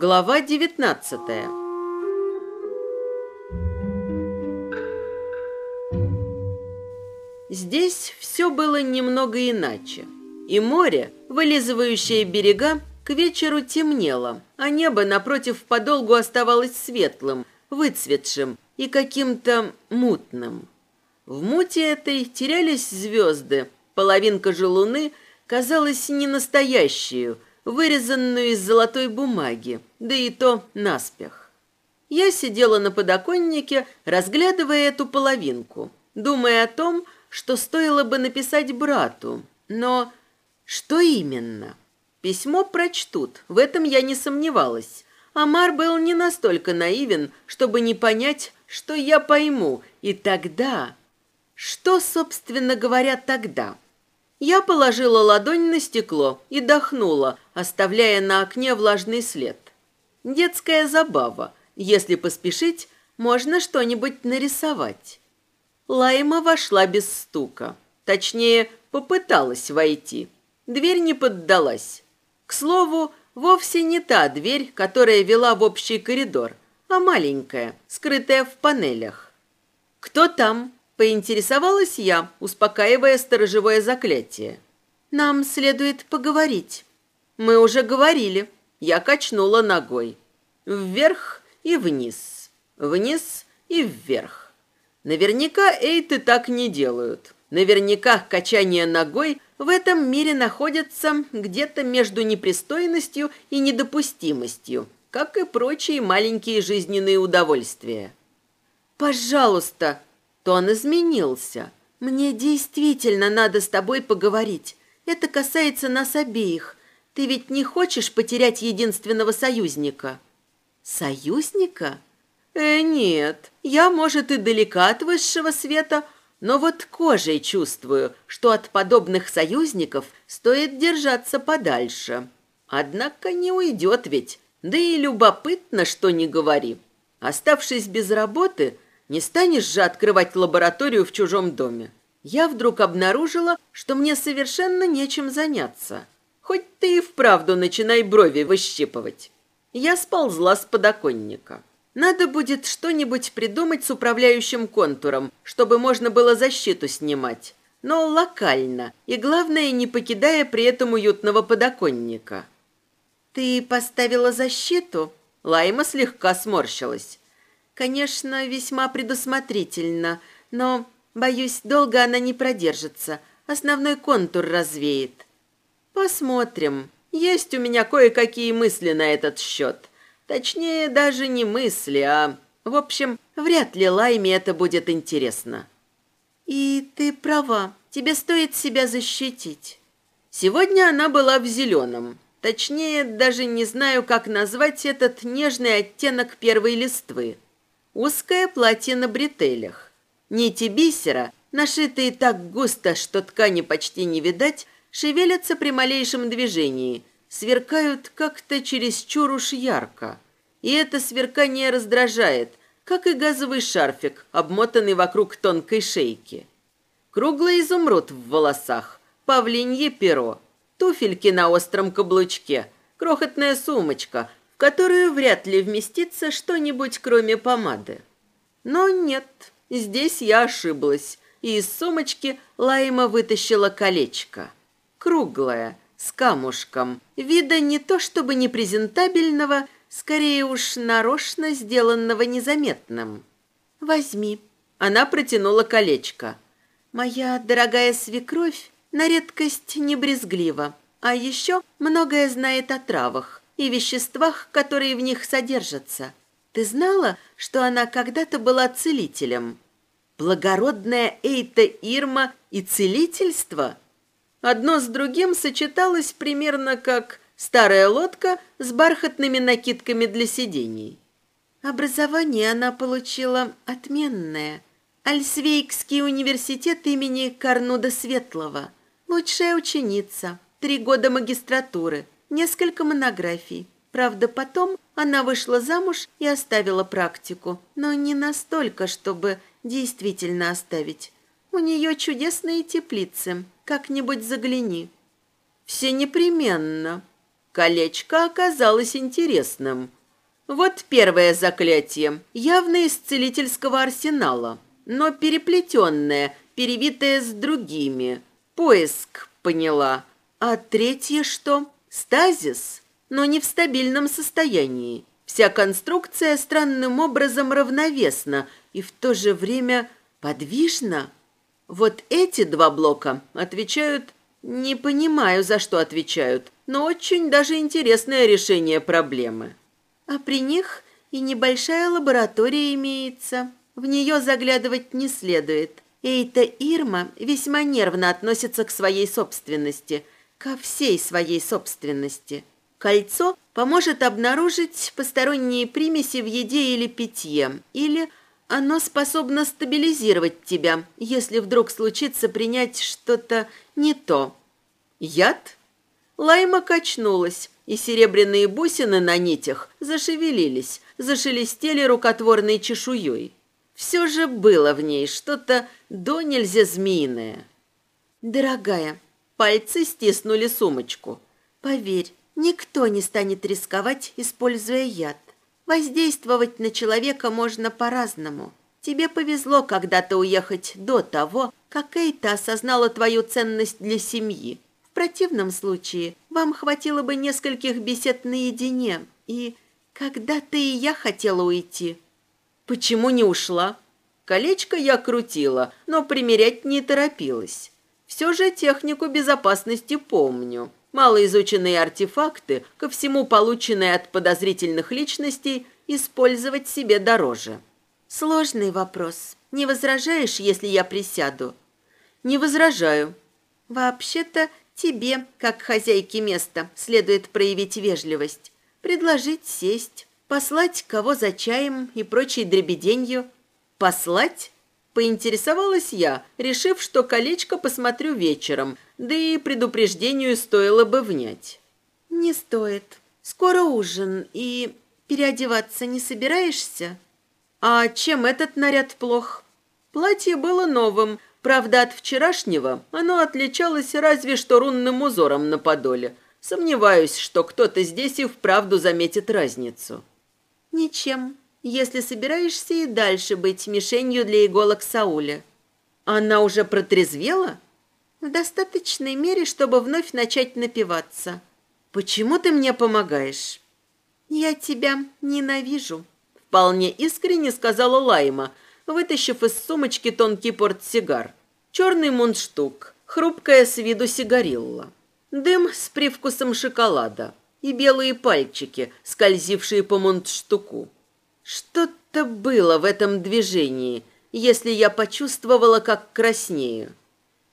Глава девятнадцатая Здесь все было немного иначе. И море, вылизывающее берега, к вечеру темнело, а небо напротив подолгу оставалось светлым, выцветшим и каким-то мутным. В муте этой терялись звезды, половинка же луны казалась ненастоящую – вырезанную из золотой бумаги, да и то наспех. Я сидела на подоконнике, разглядывая эту половинку, думая о том, что стоило бы написать брату, но что именно? Письмо прочтут, в этом я не сомневалась. Амар был не настолько наивен, чтобы не понять, что я пойму, и тогда... Что, собственно говоря, тогда? Я положила ладонь на стекло и дохнула, оставляя на окне влажный след. Детская забава. Если поспешить, можно что-нибудь нарисовать. Лайма вошла без стука. Точнее, попыталась войти. Дверь не поддалась. К слову, вовсе не та дверь, которая вела в общий коридор, а маленькая, скрытая в панелях. «Кто там?» Поинтересовалась я, успокаивая сторожевое заклятие. «Нам следует поговорить». «Мы уже говорили». Я качнула ногой. Вверх и вниз. Вниз и вверх. Наверняка эйты так не делают. Наверняка качание ногой в этом мире находится где-то между непристойностью и недопустимостью, как и прочие маленькие жизненные удовольствия. «Пожалуйста», Тон изменился. «Мне действительно надо с тобой поговорить. Это касается нас обеих. Ты ведь не хочешь потерять единственного союзника?» «Союзника?» «Э, нет. Я, может, и далека от высшего света, но вот кожей чувствую, что от подобных союзников стоит держаться подальше. Однако не уйдет ведь, да и любопытно, что не говори. Оставшись без работы, не станешь же открывать лабораторию в чужом доме. Я вдруг обнаружила, что мне совершенно нечем заняться. Хоть ты и вправду начинай брови выщипывать. Я сползла с подоконника. Надо будет что-нибудь придумать с управляющим контуром, чтобы можно было защиту снимать. Но локально, и главное, не покидая при этом уютного подоконника. «Ты поставила защиту?» Лайма слегка сморщилась. Конечно, весьма предусмотрительно, но, боюсь, долго она не продержится. Основной контур развеет. Посмотрим. Есть у меня кое-какие мысли на этот счет. Точнее, даже не мысли, а... В общем, вряд ли Лайме это будет интересно. И ты права. Тебе стоит себя защитить. Сегодня она была в зеленом. Точнее, даже не знаю, как назвать этот нежный оттенок первой листвы. Узкое платье на бретелях. Нити бисера, нашитые так густо, что ткани почти не видать, шевелятся при малейшем движении, сверкают как-то чересчур уж ярко. И это сверкание раздражает, как и газовый шарфик, обмотанный вокруг тонкой шейки. Круглый изумруд в волосах, павлинье перо, туфельки на остром каблучке, крохотная сумочка, которую вряд ли вместится что-нибудь, кроме помады. Но нет, здесь я ошиблась, и из сумочки Лайма вытащила колечко. Круглое, с камушком, вида не то чтобы непрезентабельного, скорее уж нарочно сделанного незаметным. «Возьми». Она протянула колечко. «Моя дорогая свекровь на редкость не брезглива, а еще многое знает о травах и веществах, которые в них содержатся. Ты знала, что она когда-то была целителем? Благородная Эйта Ирма и целительство? Одно с другим сочеталось примерно как старая лодка с бархатными накидками для сидений. Образование она получила отменное. Альсвейкский университет имени Карнуда Светлого. Лучшая ученица. три года магистратуры, несколько монографий. Правда, потом она вышла замуж и оставила практику, но не настолько, чтобы действительно оставить. У нее чудесные теплицы, как-нибудь загляни. Все непременно. Колечко оказалось интересным. Вот первое заклятие, явно из целительского арсенала, но переплетенное, перевитое с другими. Поиск, поняла. А третье что? Стазис, но не в стабильном состоянии. Вся конструкция странным образом равновесна и в то же время подвижна. Вот эти два блока отвечают... Не понимаю, за что отвечают, но очень даже интересное решение проблемы. А при них и небольшая лаборатория имеется. В нее заглядывать не следует. Эйта Ирма весьма нервно относится к своей собственности, ко всей своей собственности. Кольцо поможет обнаружить посторонние примеси в еде или питье, или оно способно стабилизировать тебя, если вдруг случится принять что-то не то. Яд? Лайма качнулась, и серебряные бусины на нитях зашевелились, зашелестели рукотворной чешуей. Все же было в ней что-то до нельзя змеиное. «Дорогая, пальцы стиснули сумочку. Поверь, Никто не станет рисковать, используя яд. Воздействовать на человека можно по-разному. Тебе повезло когда-то уехать до того, как Эйта осознала твою ценность для семьи. В противном случае вам хватило бы нескольких бесед наедине. И когда-то и я хотела уйти. Почему не ушла? Колечко я крутила, но примерять не торопилась. Все же технику безопасности помню. Малоизученные артефакты, ко всему полученные от подозрительных личностей, использовать себе дороже. Сложный вопрос. Не возражаешь, если я присяду? Не возражаю. Вообще-то тебе, как хозяйке места, следует проявить вежливость. Предложить сесть, послать кого за чаем и прочей дребеденью. Послать? Поинтересовалась я, решив, что колечко посмотрю вечером, да и предупреждению стоило бы внять. «Не стоит. Скоро ужин, и переодеваться не собираешься?» «А чем этот наряд плох?» Платье было новым, правда, от вчерашнего оно отличалось разве что рунным узором на подоле. Сомневаюсь, что кто-то здесь и вправду заметит разницу. «Ничем если собираешься и дальше быть мишенью для иголок Сауля. Она уже протрезвела? В достаточной мере, чтобы вновь начать напиваться. Почему ты мне помогаешь? Я тебя ненавижу, вполне искренне сказала Лайма, вытащив из сумочки тонкий портсигар. Черный мундштук, хрупкая с виду сигарилла. Дым с привкусом шоколада и белые пальчики, скользившие по мундштуку. Что-то было в этом движении, если я почувствовала, как краснею.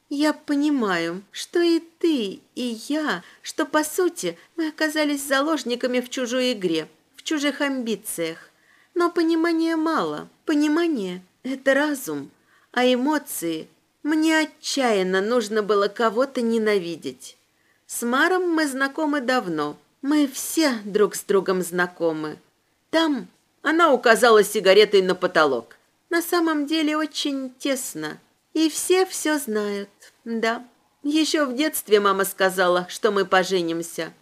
Я понимаю, что и ты, и я, что, по сути, мы оказались заложниками в чужой игре, в чужих амбициях. Но понимания мало. Понимание — это разум, а эмоции... Мне отчаянно нужно было кого-то ненавидеть. С Маром мы знакомы давно. Мы все друг с другом знакомы. Там она указала сигаретой на потолок. На самом деле очень тесно. И все все знают. Да. Еще в детстве мама сказала, что мы поженимся.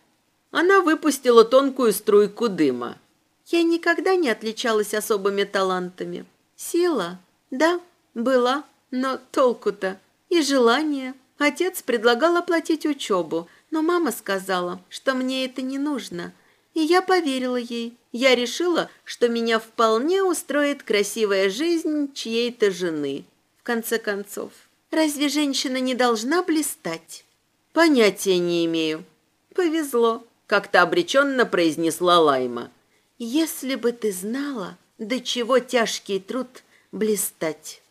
Она выпустила тонкую струйку дыма. Я никогда не отличалась особыми талантами. Сила, да, была, но толку-то. И желание. Отец предлагал оплатить учебу, но мама сказала, что мне это не нужно – и я поверила ей. Я решила, что меня вполне устроит красивая жизнь чьей-то жены. Конце концов, разве женщина не должна блистать? Понятия не имею. Повезло, как-то обреченно произнесла Лайма. Если бы ты знала, до чего тяжкий труд блистать.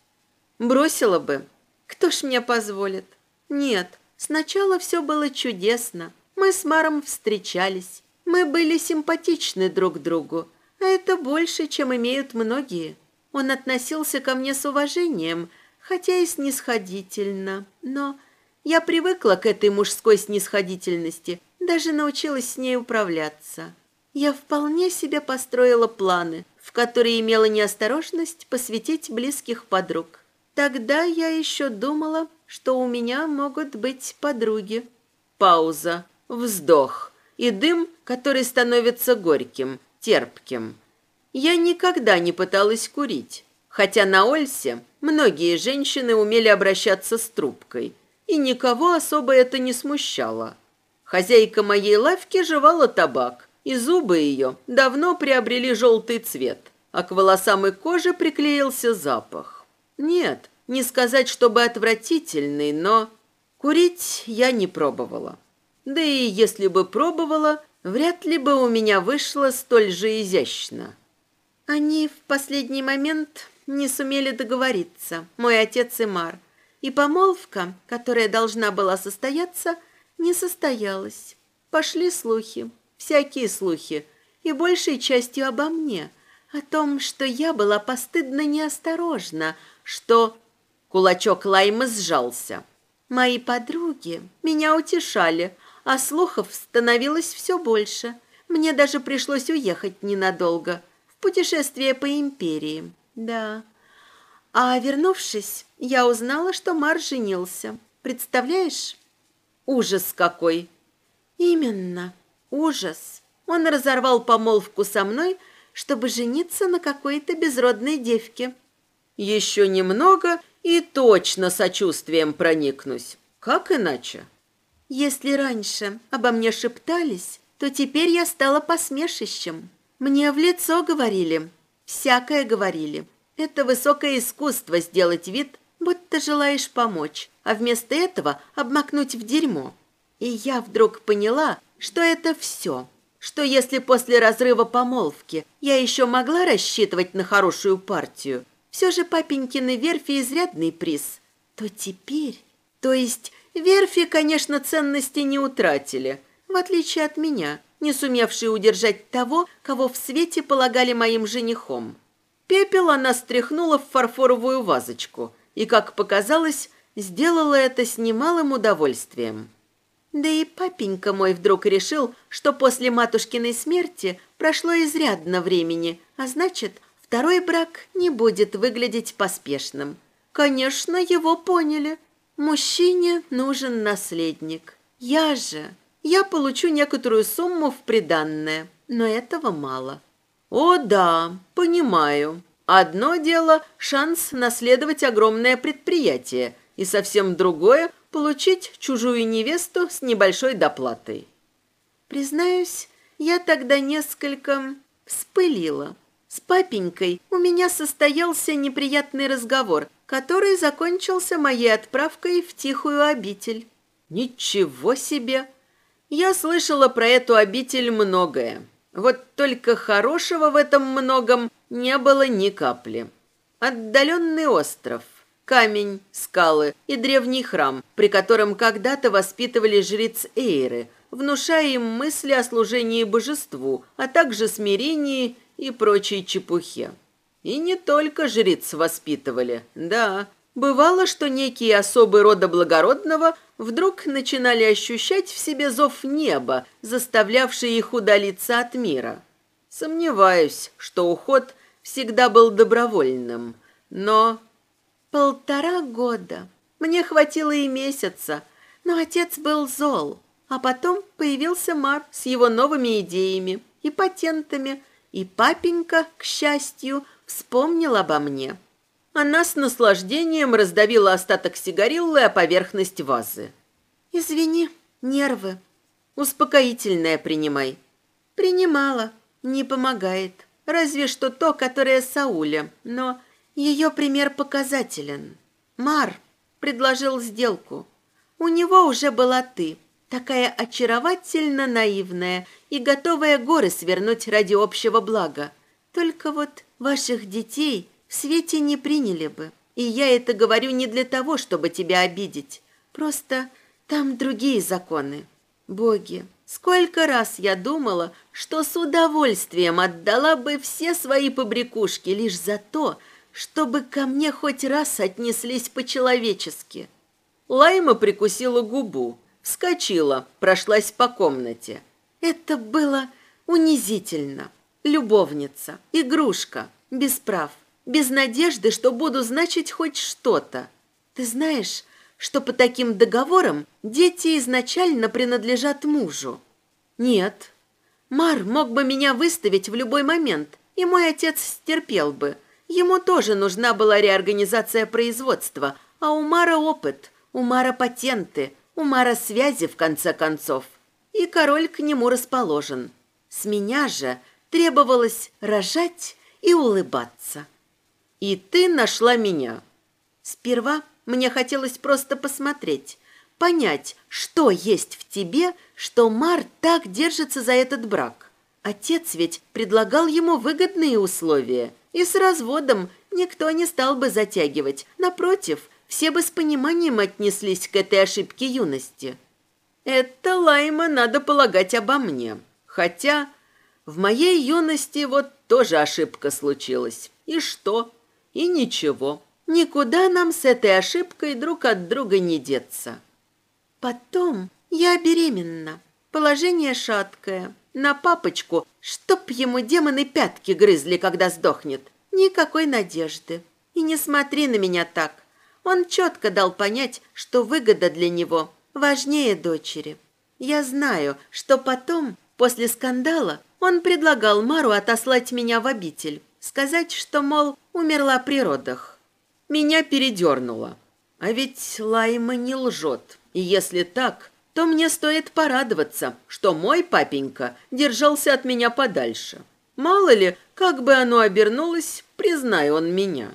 Бросила бы. Кто ж мне позволит? Нет, сначала все было чудесно. Мы с Маром встречались. Мы были симпатичны друг другу, а это больше, чем имеют многие. Он относился ко мне с уважением, хотя и снисходительно, но Я привыкла к этой мужской снисходительности, даже научилась с ней управляться. Я вполне себе построила планы, в которые имела неосторожность посвятить близких подруг. Тогда я еще думала, что у меня могут быть подруги. Пауза, вздох и дым, который становится горьким, терпким. Я никогда не пыталась курить, хотя на Ольсе многие женщины умели обращаться с трубкой, и никого особо это не смущало. Хозяйка моей лавки жевала табак, и зубы ее давно приобрели желтый цвет, а к волосам и коже приклеился запах. Нет, не сказать, чтобы отвратительный, но курить я не пробовала. Да и если бы пробовала, вряд ли бы у меня вышло столь же изящно. Они в последний момент не сумели договориться, мой отец и Мар, и помолвка, которая должна была состояться, не состоялась. Пошли слухи, всякие слухи, и большей частью обо мне, о том, что я была постыдно неосторожна, что... Кулачок Лаймы сжался. Мои подруги меня утешали, а слухов становилось все больше. Мне даже пришлось уехать ненадолго, в путешествие по империи. Да. А вернувшись, я узнала, что Мар женился. Представляешь? Ужас какой! Именно, ужас. Он разорвал помолвку со мной, чтобы жениться на какой-то безродной девке. Еще немного и точно сочувствием проникнусь. Как иначе? Если раньше обо мне шептались, то теперь я стала посмешищем. Мне в лицо говорили, всякое говорили. Это высокое искусство сделать вид, будто желаешь помочь, а вместо этого обмакнуть в дерьмо. И я вдруг поняла, что это все. Что если после разрыва помолвки я еще могла рассчитывать на хорошую партию, все же папенькины верфи изрядный приз, то теперь... То есть Верфи, конечно, ценности не утратили, в отличие от меня, не сумевшей удержать того, кого в свете полагали моим женихом. Пепел она стряхнула в фарфоровую вазочку и, как показалось, сделала это с немалым удовольствием. Да и папенька мой вдруг решил, что после матушкиной смерти прошло изрядно времени, а значит, второй брак не будет выглядеть поспешным. Конечно, его поняли – Мужчине нужен наследник. Я же... Я получу некоторую сумму в приданное, но этого мало. О да, понимаю. Одно дело – шанс наследовать огромное предприятие, и совсем другое – получить чужую невесту с небольшой доплатой. Признаюсь, я тогда несколько вспылила. С папенькой у меня состоялся неприятный разговор, который закончился моей отправкой в тихую обитель. Ничего себе! Я слышала про эту обитель многое. Вот только хорошего в этом многом не было ни капли. Отдаленный остров, камень, скалы и древний храм, при котором когда-то воспитывали жриц Эйры, внушая им мысли о служении божеству, а также смирении и прочей чепухе. И не только жриц воспитывали, да. Бывало, что некие особы рода благородного вдруг начинали ощущать в себе зов неба, заставлявший их удалиться от мира. Сомневаюсь, что уход всегда был добровольным, но... Полтора года. Мне хватило и месяца, но отец был зол. А потом появился Мар с его новыми идеями и патентами, и папенька, к счастью, вспомнил обо мне. Она с наслаждением раздавила остаток сигариллы о поверхность вазы. «Извини, нервы. Успокоительное принимай». «Принимала. Не помогает. Разве что то, которое Сауля. Но ее пример показателен. Мар предложил сделку. У него уже была ты, такая очаровательно наивная и готовая горы свернуть ради общего блага. Только вот ваших детей в свете не приняли бы. И я это говорю не для того, чтобы тебя обидеть. Просто там другие законы. Боги, сколько раз я думала, что с удовольствием отдала бы все свои побрякушки лишь за то, чтобы ко мне хоть раз отнеслись по-человечески. Лайма прикусила губу, вскочила, прошлась по комнате. Это было унизительно. Любовница, игрушка, без прав, без надежды, что буду значить хоть что-то. Ты знаешь, что по таким договорам дети изначально принадлежат мужу? Нет. Мар мог бы меня выставить в любой момент, и мой отец стерпел бы. Ему тоже нужна была реорганизация производства, а у Мара опыт, у Мара патенты, у Мара связи, в конце концов. И король к нему расположен. С меня же требовалось рожать и улыбаться. И ты нашла меня. Сперва мне хотелось просто посмотреть, понять, что есть в тебе, что Мар так держится за этот брак. Отец ведь предлагал ему выгодные условия, и с разводом никто не стал бы затягивать. Напротив, все бы с пониманием отнеслись к этой ошибке юности. Это Лайма надо полагать обо мне. Хотя в моей юности вот тоже ошибка случилась. И что? И ничего. Никуда нам с этой ошибкой друг от друга не деться. Потом я беременна. Положение шаткое. На папочку, чтоб ему демоны пятки грызли, когда сдохнет. Никакой надежды. И не смотри на меня так. Он четко дал понять, что выгода для него важнее дочери. Я знаю, что потом, после скандала, он предлагал Мару отослать меня в обитель. Сказать, что, мол, умерла при родах. Меня передернуло. А ведь Лайма не лжет. И если так, то мне стоит порадоваться, что мой папенька держался от меня подальше. Мало ли, как бы оно обернулось, признай он меня.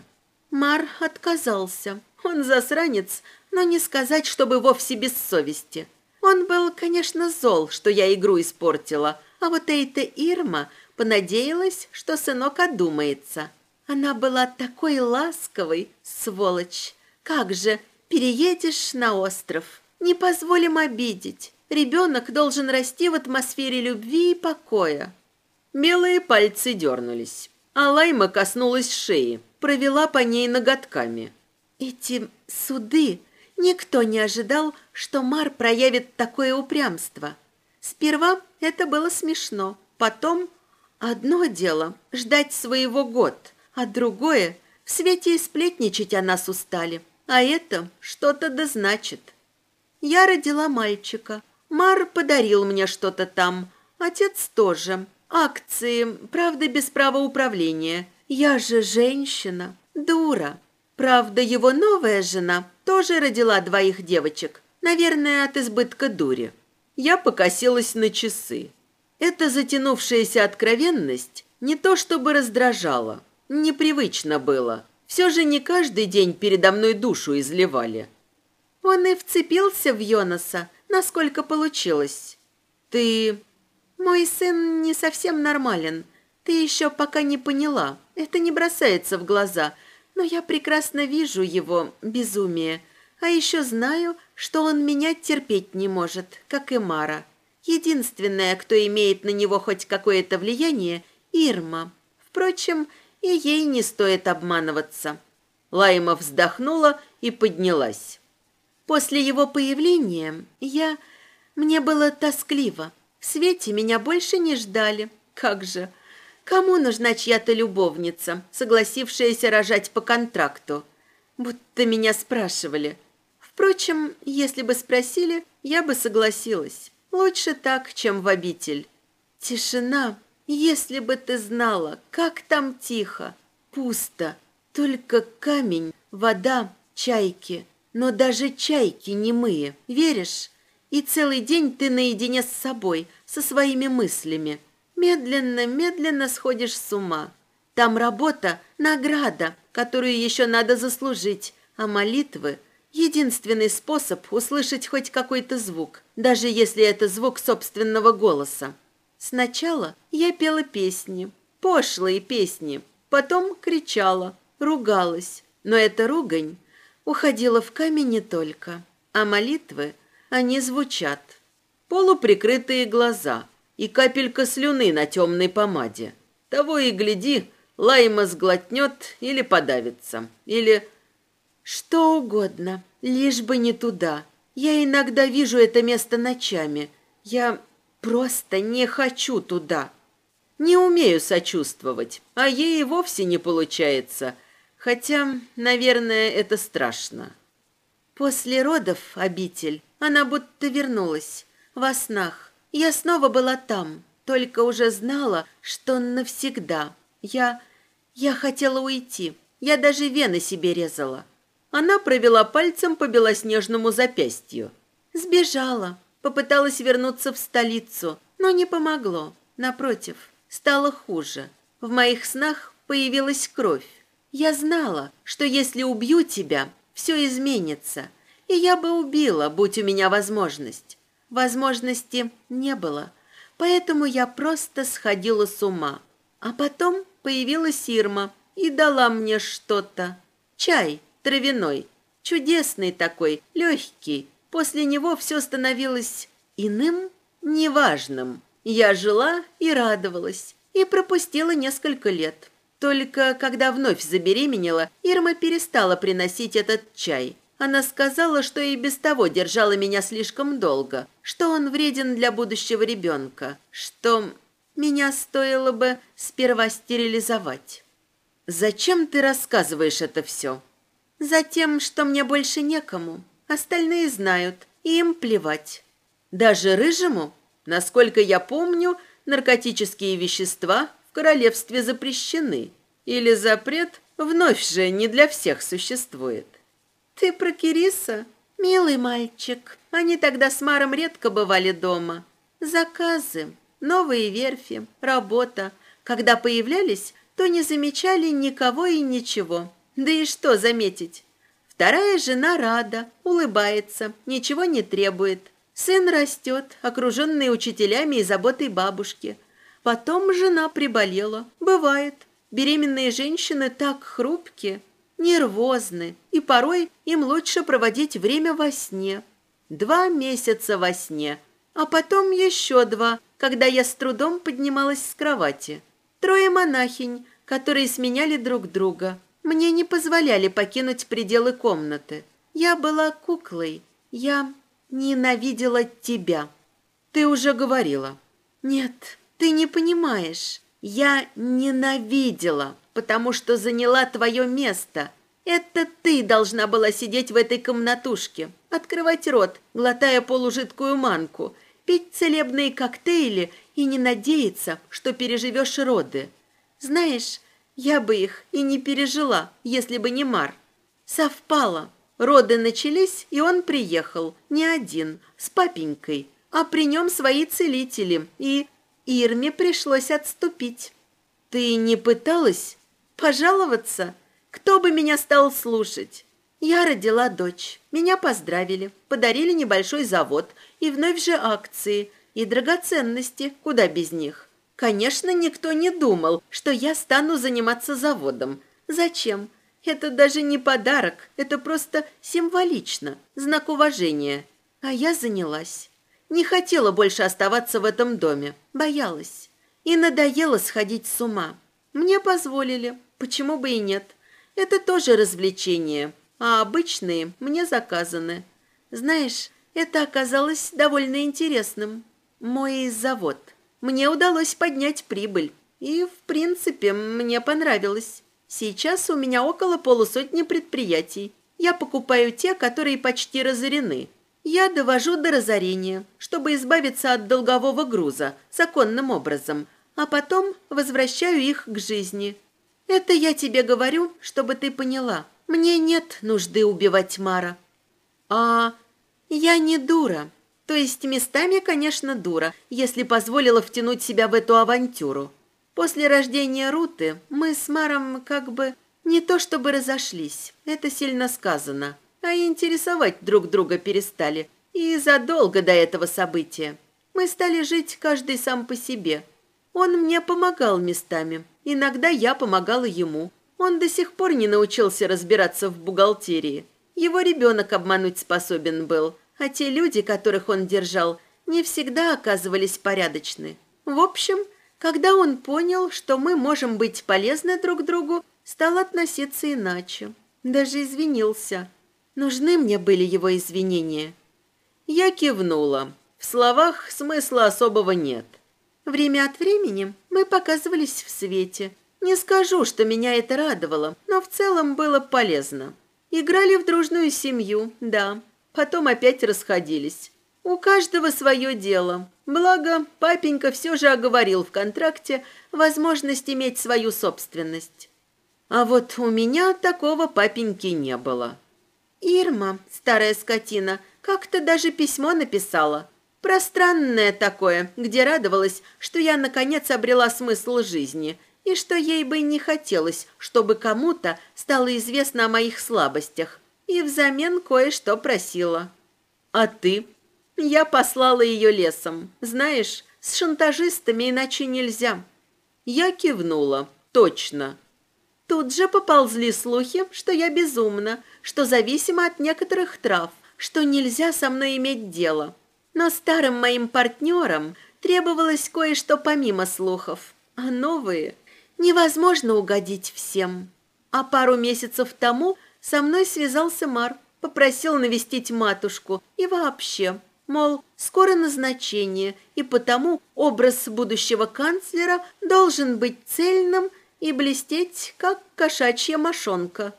Мар отказался. Он засранец, но не сказать, чтобы вовсе без совести. Он был, конечно, зол, что я игру испортила, а вот эта Ирма понадеялась, что сынок одумается. Она была такой ласковой, сволочь. Как же, переедешь на остров. Не позволим обидеть. Ребенок должен расти в атмосфере любви и покоя. Белые пальцы дернулись, а Лайма коснулась шеи, провела по ней ноготками. Эти суды... Никто не ожидал, что Мар проявит такое упрямство. Сперва это было смешно, потом одно дело — ждать своего год — а другое — в свете и сплетничать о нас устали. А это что-то да значит. Я родила мальчика. Мар подарил мне что-то там. Отец тоже. Акции, правда, без права управления. Я же женщина, дура. Правда, его новая жена тоже родила двоих девочек. Наверное, от избытка дури. Я покосилась на часы. Эта затянувшаяся откровенность не то чтобы раздражала, Непривычно было. Все же не каждый день передо мной душу изливали. Он и вцепился в Йонаса, насколько получилось. Ты... Мой сын не совсем нормален. Ты еще пока не поняла. Это не бросается в глаза. Но я прекрасно вижу его безумие. А еще знаю, что он меня терпеть не может, как и Мара. Единственная, кто имеет на него хоть какое-то влияние, Ирма. Впрочем, и ей не стоит обманываться. Лайма вздохнула и поднялась. После его появления я... Мне было тоскливо. В свете меня больше не ждали. Как же... Кому нужна чья-то любовница, согласившаяся рожать по контракту? Будто меня спрашивали. Впрочем, если бы спросили, я бы согласилась. Лучше так, чем в обитель. Тишина если бы ты знала, как там тихо, пусто, только камень, вода, чайки. Но даже чайки немые, веришь? И целый день ты наедине с собой, со своими мыслями. Медленно-медленно сходишь с ума. Там работа – награда, которую еще надо заслужить, а молитвы – единственный способ услышать хоть какой-то звук, даже если это звук собственного голоса. Сначала я пела песни, пошлые песни, потом кричала, ругалась, но эта ругань уходила в камень не только, а молитвы, они звучат. Полуприкрытые глаза и капелька слюны на темной помаде. Того и гляди, Лайма сглотнет или подавится, или... Что угодно, лишь бы не туда. Я иногда вижу это место ночами. Я просто не хочу туда. Не умею сочувствовать, а ей и вовсе не получается. Хотя, наверное, это страшно. После родов, обитель, она будто вернулась. Во снах. Я снова была там, только уже знала, что навсегда. Я... я хотела уйти. Я даже вены себе резала. Она провела пальцем по белоснежному запястью. Сбежала. Попыталась вернуться в столицу, но не помогло. Напротив, стало хуже. В моих снах появилась кровь. Я знала, что если убью тебя, все изменится. И я бы убила, будь у меня возможность. Возможности не было, поэтому я просто сходила с ума. А потом появилась Ирма и дала мне что-то. Чай травяной, чудесный такой, легкий. После него все становилось иным, неважным. Я жила и радовалась, и пропустила несколько лет. Только когда вновь забеременела, Ирма перестала приносить этот чай. Она сказала, что и без того держала меня слишком долго, что он вреден для будущего ребенка, что меня стоило бы сперва стерилизовать. «Зачем ты рассказываешь это все?» «Затем, что мне больше некому. Остальные знают, и им плевать». «Даже рыжему? Насколько я помню, наркотические вещества в королевстве запрещены. Или запрет вновь же не для всех существует. Ты про Кириса? Милый мальчик. Они тогда с Маром редко бывали дома. Заказы, новые верфи, работа. Когда появлялись, то не замечали никого и ничего. Да и что заметить? Вторая жена рада, улыбается, ничего не требует. Сын растет, окруженный учителями и заботой бабушки. Потом жена приболела. Бывает. Беременные женщины так хрупкие, нервозны, и порой им лучше проводить время во сне. Два месяца во сне, а потом еще два, когда я с трудом поднималась с кровати. Трое монахинь, которые сменяли друг друга. Мне не позволяли покинуть пределы комнаты. Я была куклой. Я ненавидела тебя. Ты уже говорила. Нет, ты не понимаешь. Я ненавидела, потому что заняла твое место. Это ты должна была сидеть в этой комнатушке, открывать рот, глотая полужидкую манку, пить целебные коктейли и не надеяться, что переживешь роды. Знаешь, я бы их и не пережила, если бы не Мар. Совпало. Роды начались, и он приехал, не один, с папенькой, а при нем свои целители, и Ирме пришлось отступить. Ты не пыталась пожаловаться? Кто бы меня стал слушать? Я родила дочь. Меня поздравили, подарили небольшой завод и вновь же акции и драгоценности, куда без них. Конечно, никто не думал, что я стану заниматься заводом. Зачем? Это даже не подарок, это просто символично, знак уважения. А я занялась. Не хотела больше оставаться в этом доме, боялась. И надоело сходить с ума. Мне позволили, почему бы и нет. Это тоже развлечение, а обычные мне заказаны. Знаешь, это оказалось довольно интересным. Мой завод. Мне удалось поднять прибыль. И, в принципе, мне понравилось. Сейчас у меня около полусотни предприятий. Я покупаю те, которые почти разорены. Я довожу до разорения, чтобы избавиться от долгового груза законным образом, а потом возвращаю их к жизни. Это я тебе говорю, чтобы ты поняла. Мне нет нужды убивать Мара. А я не дура. То есть местами, конечно, дура, если позволила втянуть себя в эту авантюру. После рождения Руты мы с Маром как бы не то чтобы разошлись, это сильно сказано, а интересовать друг друга перестали. И задолго до этого события. Мы стали жить каждый сам по себе. Он мне помогал местами, иногда я помогала ему. Он до сих пор не научился разбираться в бухгалтерии. Его ребенок обмануть способен был, а те люди, которых он держал, не всегда оказывались порядочны. В общем, когда он понял, что мы можем быть полезны друг другу, стал относиться иначе. Даже извинился. Нужны мне были его извинения. Я кивнула. В словах смысла особого нет. Время от времени мы показывались в свете. Не скажу, что меня это радовало, но в целом было полезно. Играли в дружную семью, да. Потом опять расходились. У каждого свое дело. Благо, папенька все же оговорил в контракте возможность иметь свою собственность. А вот у меня такого папеньки не было. Ирма, старая скотина, как-то даже письмо написала. Пространное такое, где радовалась, что я наконец обрела смысл жизни и что ей бы не хотелось, чтобы кому-то стало известно о моих слабостях. И взамен кое-что просила. А ты? Я послала ее лесом. Знаешь, с шантажистами иначе нельзя. Я кивнула. Точно. Тут же поползли слухи, что я безумна, что зависима от некоторых трав, что нельзя со мной иметь дело. Но старым моим партнерам требовалось кое-что помимо слухов, а новые невозможно угодить всем. А пару месяцев тому со мной связался Мар, попросил навестить матушку и вообще, мол, скоро назначение, и потому образ будущего канцлера должен быть цельным и блестеть, как кошачья мошонка.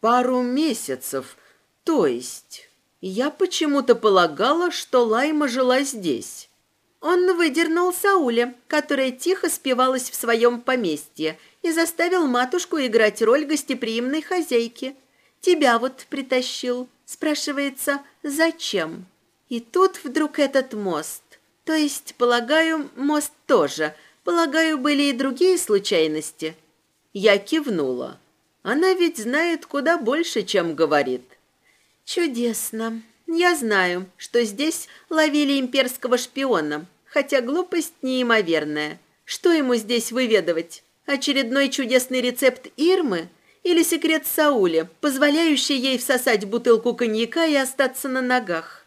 Пару месяцев, то есть... Я почему-то полагала, что Лайма жила здесь. Он выдернул Сауля, которая тихо спивалась в своем поместье, и заставил матушку играть роль гостеприимной хозяйки. Тебя вот притащил. Спрашивается, зачем? И тут вдруг этот мост. То есть, полагаю, мост тоже – Полагаю, были и другие случайности. Я кивнула. Она ведь знает куда больше, чем говорит. Чудесно. Я знаю, что здесь ловили имперского шпиона, хотя глупость неимоверная. Что ему здесь выведывать? Очередной чудесный рецепт Ирмы или секрет Сауля, позволяющий ей всосать бутылку коньяка и остаться на ногах?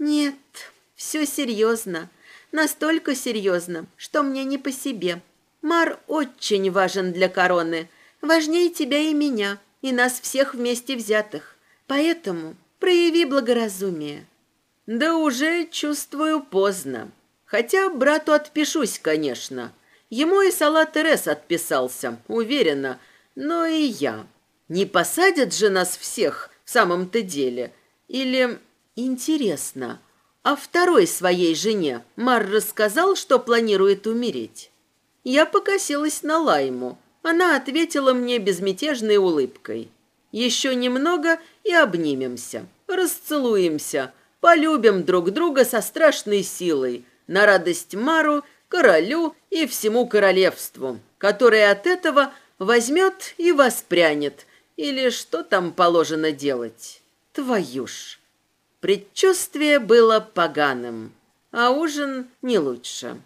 Нет, все серьезно. Настолько серьезно, что мне не по себе. Мар очень важен для короны. Важнее тебя и меня, и нас всех вместе взятых. Поэтому прояви благоразумие. Да уже чувствую поздно. Хотя брату отпишусь, конечно. Ему и Салат Терес отписался, уверена, но и я. Не посадят же нас всех в самом-то деле? Или интересно, а второй своей жене Мар рассказал, что планирует умереть. Я покосилась на Лайму. Она ответила мне безмятежной улыбкой. Еще немного и обнимемся, расцелуемся, полюбим друг друга со страшной силой, на радость Мару, королю и всему королевству, которое от этого возьмет и воспрянет, или что там положено делать. Твою ж! Предчувствие было поганым, а ужин не лучше.